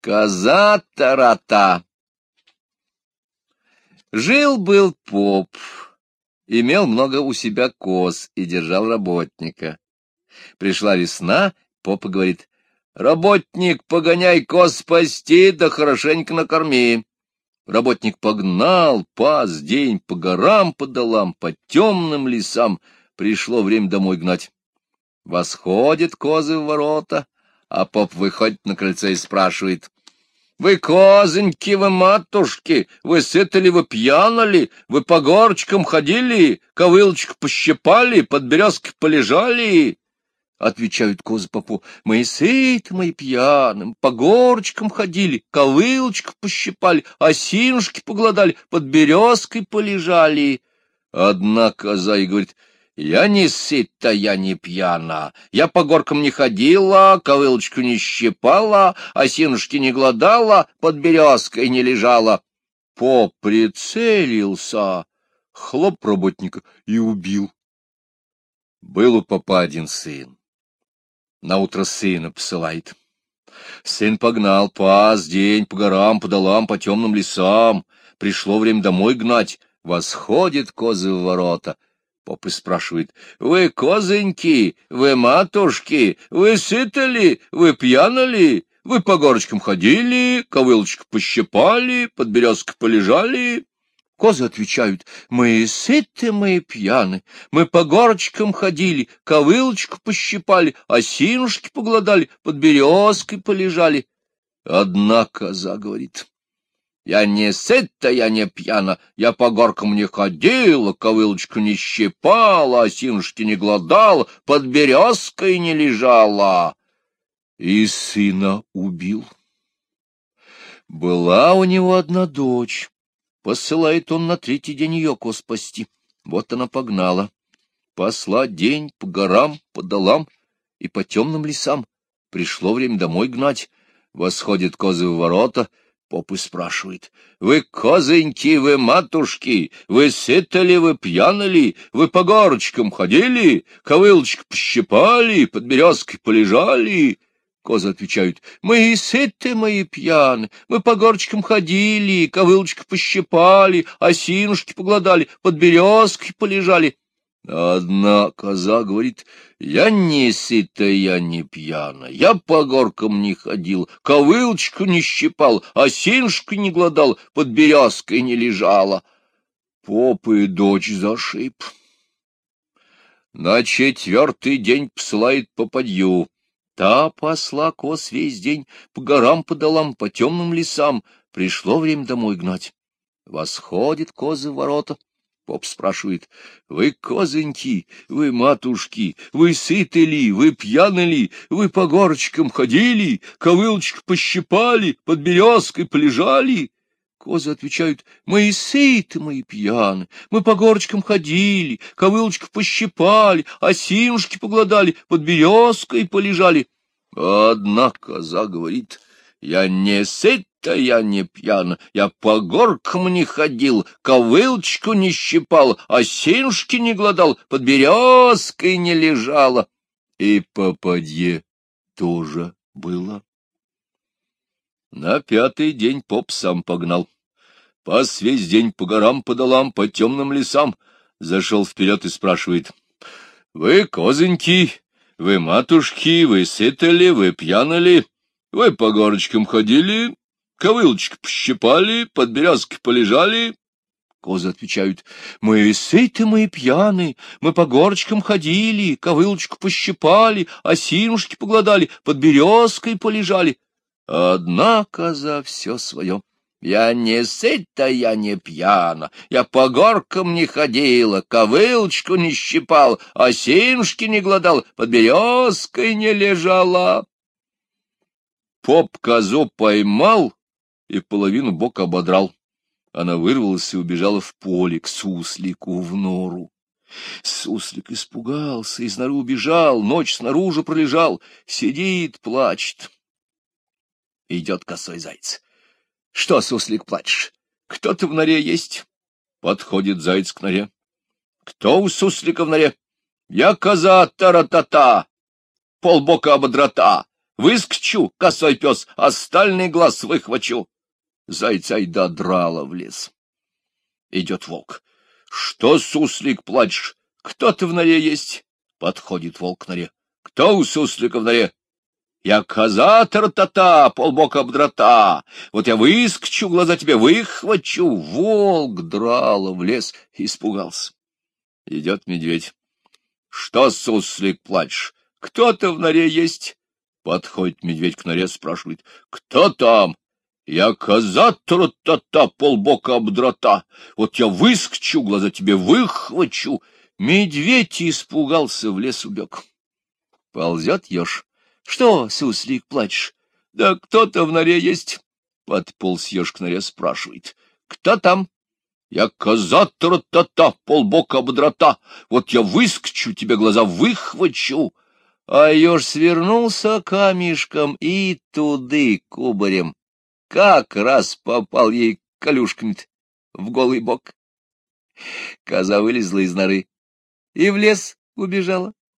Коза-тарата. Жил-был поп, имел много у себя коз и держал работника. Пришла весна, поп говорит, «Работник, погоняй коз спасти, да хорошенько накорми». Работник погнал, пас день по горам, по долам, по темным лесам. Пришло время домой гнать. Восходят козы в ворота, а поп выходит на крыльцо и спрашивает. — Вы козоньки, вы матушки, вы сыты ли, вы пьяны ли, вы по горочкам ходили, ковылочку пощипали, под березкой полежали? Отвечают козы попу, мы сыты, мы пьяным, по горочкам ходили, ковылочку пощипали, осинушки погладали, под березкой полежали. Одна коза и говорит, я не сыта, я не пьяна, я по горкам не ходила, ковылочку не щипала, осинушки не гладала, под березкой не лежала. Поп прицелился, хлоп работника и убил. Был у попа один сын. Наутро сына посылает. Сын погнал, пас день по горам, по долам, по темным лесам. Пришло время домой гнать. Восходит козы в ворота — Поп и спрашивает, «Вы козоньки, вы матушки, вы сыты ли, вы пьяны ли, вы по горочкам ходили, ковылочку пощипали, под березкой полежали?» Козы отвечают, «Мы сыты, мы пьяны, мы по горочкам ходили, ковылочку пощипали, осинушки погладали, под березкой полежали». Одна коза говорит, я не сыта, я не пьяна, я по горкам не ходила, ковылочку не щипала, осинушки не гладала, под березкой не лежала. И сына убил. Была у него одна дочь. Посылает он на третий день ее ко спасти. Вот она погнала. Посла день по горам, по долам и по темным лесам. Пришло время домой гнать. Восходит козы в ворота — Поп и спрашивает, «Вы козоньки, вы матушки, вы сыты ли, вы пьяны ли, вы по горочкам ходили, ковылочку пощипали, под березкой полежали?» Козы отвечают, «Мы и сыты, и пьяны, мы по горочкам ходили, ковылочку пощипали, осинушки погладали, под березкой полежали». Одна коза говорит, я не сыта, я не пьяна, я по горкам не ходил, ковылочку не щипал, осинушку не гладал, под березкой не лежала. Поп и дочь зашиб. На четвертый день посылает попадью. Та посла коз весь день по горам, по долам, по темным лесам. Пришло время домой гнать. Восходит козы в ворота. Поп спрашивает, вы козоньки, вы матушки, вы сыты ли, вы пьяны ли, вы по горочкам ходили, ковылочку пощипали, под березкой полежали? Козы отвечают, мы и сыты, мы и пьяны, мы по горочкам ходили, ковылочку пощипали, осинушки погладали, под березкой полежали. Одна коза говорит, я не сыт, да я не пьян, я по горкам не ходил, ковылочку не щипал, осинушки не гладал, под березкой не лежала. И попадье тоже было. На пятый день поп сам погнал. Пас весь день по горам, по долам, по темным лесам. Зашел вперед и спрашивает. — Вы козоньки, вы матушки, вы сыты ли, вы пьяны ли? Вы по горочкам ходили, ковылочку пощипали, под березкой полежали. Козы отвечают, мы сыты, мы пьяны, мы по горочкам ходили, ковылочку пощипали, осинушки погладали, под березкой полежали. Одна коза все свое. Я не сыта, я не пьяна, я по горкам не ходила, ковылочку не щипал, осинушки не гладал, под березкой не лежала. Поп козу поймал и половину бока ободрал. Она вырвалась и убежала в поле к суслику в нору. Суслик испугался, из норы убежал, ночь снаружи пролежал, сидит, плачет. Идет косой заяц. — Что, суслик, плачешь? Кто-то в норе есть? Подходит заяц к норе. — Кто у суслика в норе? — Я коза тара-та-та, полбока ободрата. Выскочу, косой пес, остальный глаз выхвачу. Зайца и додрала в лес. Идет волк. Что, суслик, плачешь? Кто ты в норе есть? Подходит волк к норе. Кто у суслика в норе? Я коза тартата, полбока обдрота. Вот я выскочу, глаза тебе выхвачу. Волк драла в лес, испугался. Идет медведь. Что, суслик, плачешь? Кто-то в норе есть? Подходит медведь к норе, спрашивает. Кто там? Я коза тра-та-та, полбока обдрота. Вот я выскочу, глаза тебе выхвачу. Медведь испугался, в лес убег. Ползет еж. Что, суслик, плачешь? Да кто-то в норе есть. Подполз еж к норе, спрашивает. Кто там? Я коза тра-та-та, полбока обдрота. Вот я выскочу, тебе глаза выхвачу. А еж свернулся камешком и туды кубарем как раз попал ей колюшками в голый бок. Коза вылезла из норы и в лес убежала.